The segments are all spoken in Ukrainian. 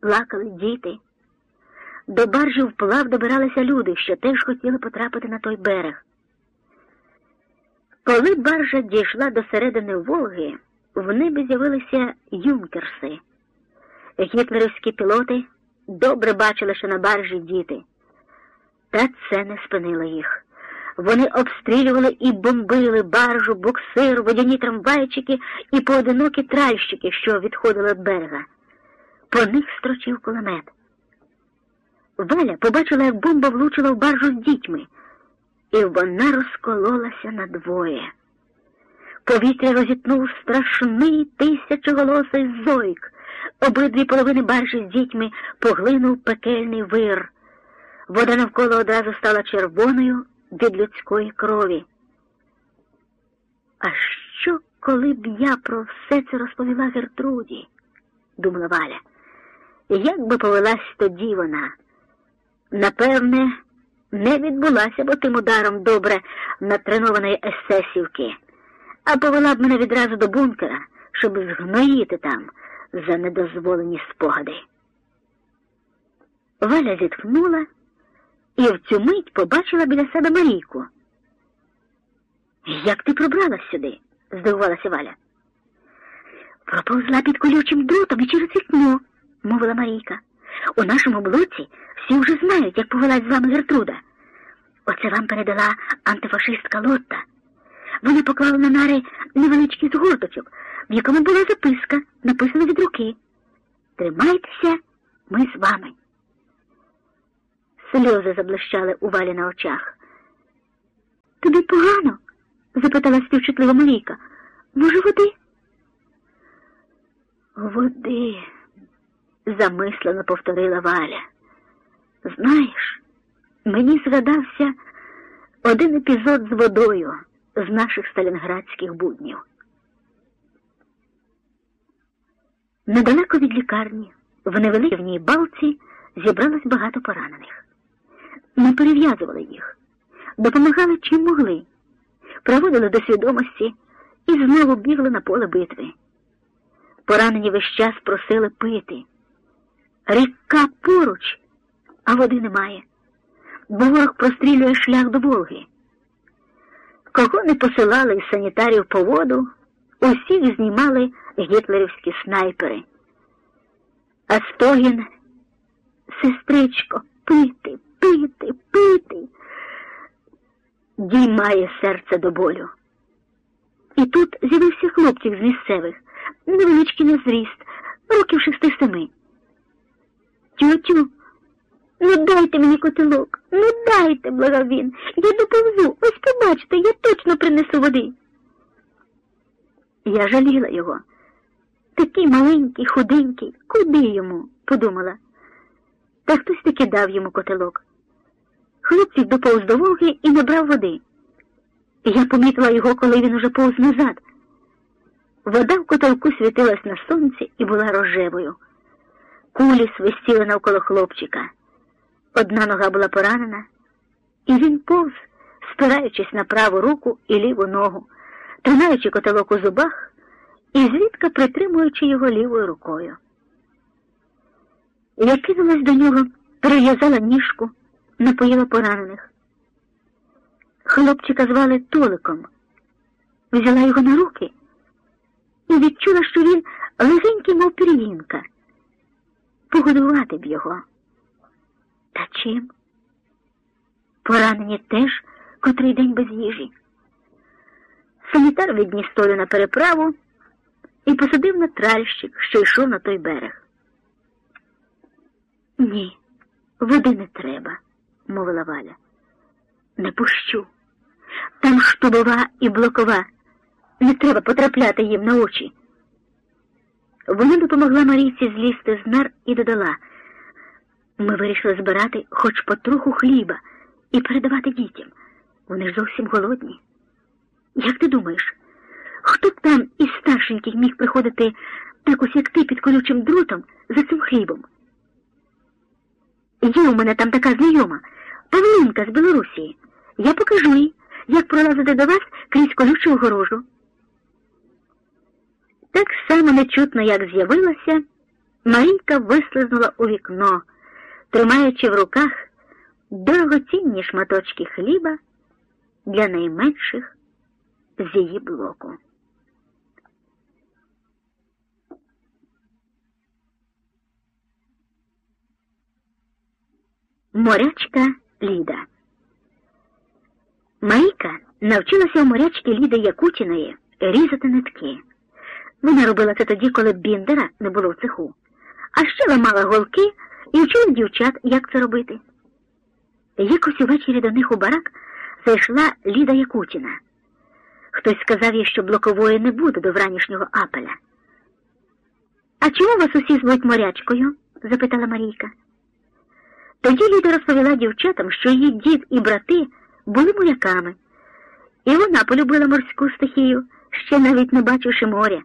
плакали діти. До баржі вплав добиралися люди, що теж хотіли потрапити на той берег. Коли баржа дійшла до середини Волги, в небі з'явилися юнкерси. Гітлерівські пілоти добре бачили, що на баржі діти. Та це не спинило їх. Вони обстрілювали і бомбили баржу, буксир, водяні трамвайчики і поодинокі тральщики, що відходили від берега. По них строчив кулемет. Валя побачила, як бомба влучила в баржу з дітьми, і вона розкололася надвоє. Повітря розітнув страшний тисячоголосий зойк. Обидві половини баржі з дітьми поглинув пекельний вир. Вода навколо одразу стала червоною від людської крові. А що, коли б я про все це розповіла Гертруді? думала Валя. Як би повелась тоді вона? Напевне, не відбулася б тим ударом добре натренованої есесівки, а повела б мене відразу до бункера, щоб згноїти там за недозволені спогади. Валя зітхнула і в цю мить побачила біля себе Марійку. Як ти пробралась сюди? здивувалася Валя. Проповзла під колючим дротом і через вікно, мовила Марійка. У нашому блоці всі вже знають, як повелась з вами Гертруда. Оце вам передала антифашистка Лотта. Вони поклали на нари невеличкий згорточок, в якому була записка, написана від руки. Тримайтеся, ми з вами. Сльози заблищали у валі на очах. Тобі погано? запитала співчутлива Марійка. Може, води? Води, замислено повторила Валя. Знаєш, мені згадався один епізод з водою з наших сталінградських буднів. Недалеко від лікарні, в невеликій балці, зібралось багато поранених. Ми перев'язували їх, допомагали чим могли, проводили до свідомості і знову бігли на поле битви. Поранені весь час просили пити. Ріка поруч, а води немає. Бо ворог прострілює шлях до Волги. Кого не посилали із санітарів по воду, усіх знімали гітлерівські снайпери. А стогін, сестричко, пити, пити, пити, діймає серце до болю. І тут з'явився хлопчик з місцевих, невеличкий на зріст, років шести семи. Тютю, ну дайте мені котелок, ну дайте, благав він. Я доповзу, ось побачите, я точно принесу води. Я жаліла його. Такий маленький, худенький, куди йому? подумала. Та хтось таки дав йому котелок. Хлопчик доповз до Волги і набрав води. Я помітила його, коли він уже повз назад. Вода в котелку світилась на сонці і була рожевою. Кулі свистіли навколо хлопчика. Одна нога була поранена, і він повз, спираючись на праву руку і ліву ногу, тримаючи котелок у зубах і зрідка притримуючи його лівою рукою. Я кинулась до нього, перев'язала ніжку, напоїла поранених. Хлопчика звали Толиком. Взяла його на руки і відчула, що він легенький, мов пір'їнка. Погодувати б його. Та чим? Поранені теж котрий день без їжі. Санітар відніс Толю на переправу і посадив на тральщик, що йшов на той берег. Ні, води не треба, мовила Валя. Не пущу. Там штубова і блокова. Не треба потрапляти їм на очі. Вона допомогла Марійці злізти з нар і додала. Ми вирішили збирати хоч потроху хліба і передавати дітям. Вони ж зовсім голодні. Як ти думаєш, хто б там із старшеньких міг приходити так ось як ти під колючим дротом за цим хлібом? Є у мене там така знайома, Павлинка з Білорусі. Я покажу їй, як пролазити до вас крізь колючу огорожу. Так само нечутно, як з'явилася, Марійка вислизнула у вікно, тримаючи в руках дорогоцінні шматочки хліба для найменших з її блоку. Морячка Ліда Марійка навчилася у морячки Ліди Якутіної різати нитки. Вона робила це тоді, коли Біндера не було в цеху, а ще ламала голки і вчила дівчат, як це робити. Якось увечері до них у барак зайшла Ліда Якутіна. Хтось сказав їй, що блокової не буде до вранішнього апеля. А чому вас усі звуть морячкою? запитала Марійка. Тоді Ліда розповіла дівчатам, що її дід і брати були моряками, і вона полюбила морську стихію, ще навіть не бачивши моря.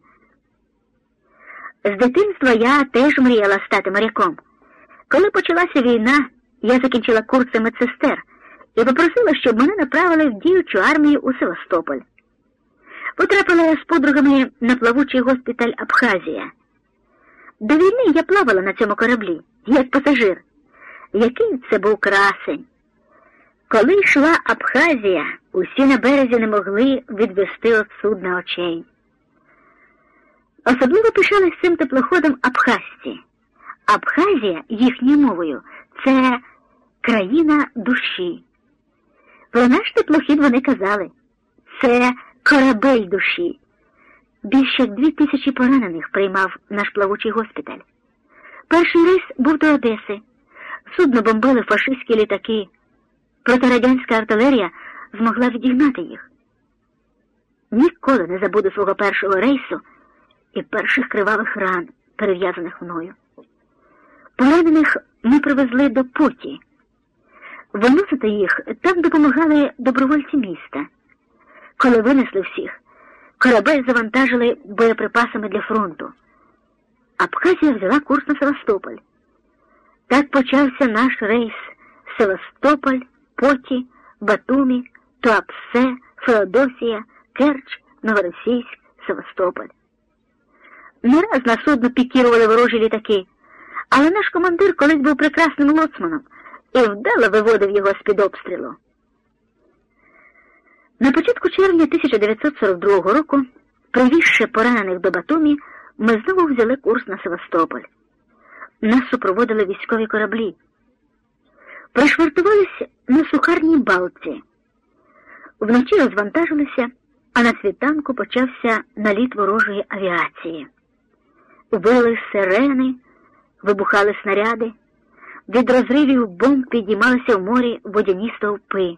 З дитинства я теж мріяла стати моряком. Коли почалася війна, я закінчила курси медсестер і попросила, щоб мене направили в діючу армію у Севастополь. Потрапила я з подругами на плавучий госпіталь Абхазія. До війни я плавала на цьому кораблі, як пасажир. Який це був красень. Коли йшла Абхазія, усі на березі не могли відвести від судна очей. Особливо пишались цим теплоходом Абхазці. Абхазія їхньою мовою це країна душі. Про наш теплохід вони казали це корабель душі. Більше як дві тисячі поранених приймав наш плавучий госпіталь. Перший рейс був до Одеси. Судно бомбили фашистські літаки. Проте радянська артилерія змогла відігнати їх. Ніколи не забуду свого першого рейсу і перших кривавих ран, перев'язаних мною. Поранених ми привезли до поті. Виносити їх там допомагали добровольці міста. Коли винесли всіх, корабель завантажили боєприпасами для фронту. Абхазія взяла курс на Севастополь. Так почався наш рейс Севастополь, Поті, Батумі, Туапсе, Феодосія, Керч, Новоросійськ, Севастополь. Не раз на судно пікірували ворожі літаки, але наш командир колись був прекрасним лоцманом і вдало виводив його з-під обстрілу. На початку червня 1942 року, привізши поранених до Батумі, ми знову взяли курс на Севастополь. Нас супроводили військові кораблі. Пришвартувалися на сухарній балці. Вночі розвантажилися, а на світанку почався наліт ворожої авіації. Вили сирени, вибухали снаряди, від розривів бомб підіймалися в морі водяні стовпи.